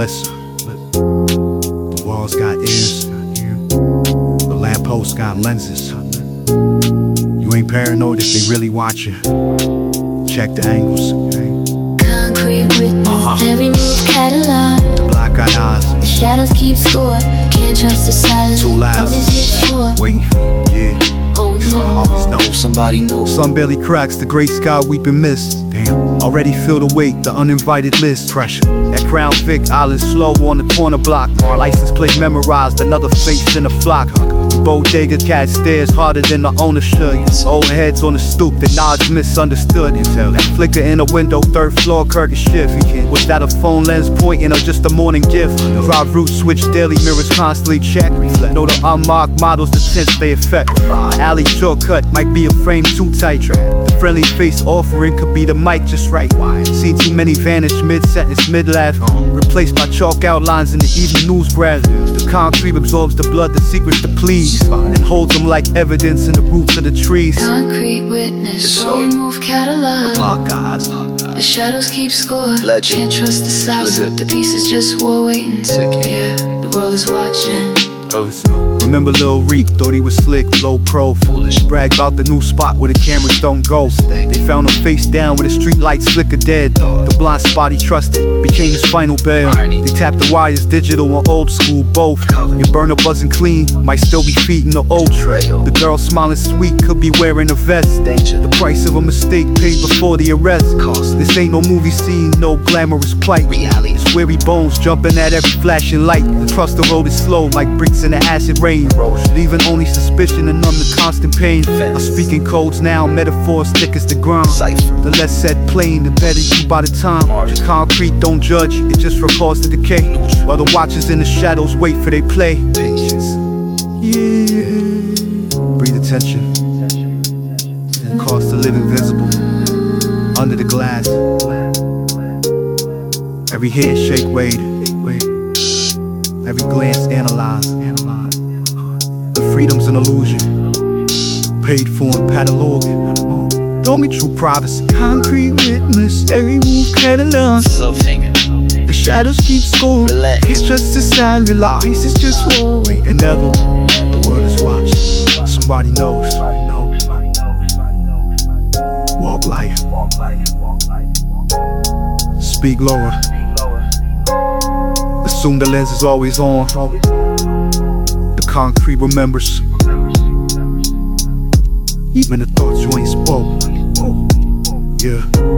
Let's let, the walls got ears, the lampposts got lenses. You ain't paranoid if they really watch you. Check the angles. Okay? Concrete witness, uh-huh. every move catalog. The block got eyes. The shadows keep score. Can't trust the silence. too Two lives. Wait. Always. Somebody knows. Sun barely cracks, the gray sky weeping mist. Damn. Already feel the weight, the uninvited list. Pressure. At Crown Vic, Island slow on the corner block. License plate memorized, another face in the flock. Bodega cat stares harder than the owner should. Old heads on the stoop, the nods misunderstood. That flicker in a window, third floor curtain shift. Was that a phone lens pointing or just a morning gift? Drive route switch daily, mirrors constantly check. Know the unmarked models, the tints they affect. Alley shortcut might be a frame too tight. The friendly face offering could be the mic just right. Seen too many vanish mid sentence, mid laugh. Replaced by chalk outlines in the evening news graph. The concrete absorbs the blood, the secrets to please. And holds them like evidence in the roots of the trees. Concrete witness, every move catalog. Oh, Block eyes. The shadows keep score. Legend. Can't trust the silence. Legit. The pieces just war waiting. Yeah, the world is watching. Remember Lil Reek, thought he was slick, low pro, foolish. Brag about the new spot where the cameras don't go. They found him face down with the street lights flicker dead. The blind spot he trusted became his final bail. They tapped the wires digital and old school both. Your burner buzzing clean, might still be feeding the old trail. The girl smiling sweet could be wearing a vest. The price of a mistake paid before the arrest. This ain't no movie scene, no glamorous plight. Reality. Weary bones jumping at every flashing light. The trust the road is slow like bricks in the acid rain. Leaving only suspicion and numb the constant pain. I'm speaking codes now, metaphors thick as the ground. The less said plain, the better you by the time. The concrete don't judge, it just records the decay. While the watchers in the shadows wait for their play. Patience. Yeah. Breathe attention. And cause to live invisible. Under the glass. Every head shake weighed. Every glance analyzed. The freedom's an illusion. Paid for in catalog. Don't be true privacy. Concrete witness. Every move catalog. The shadows keep score. Relax. It's just a sign, relax. It's just. Wait, and never. The world is watching. Somebody knows. Walk light. Speak lower. Assume the lens is always on. The concrete remembers. Even the thoughts you ain't spoke. Yeah.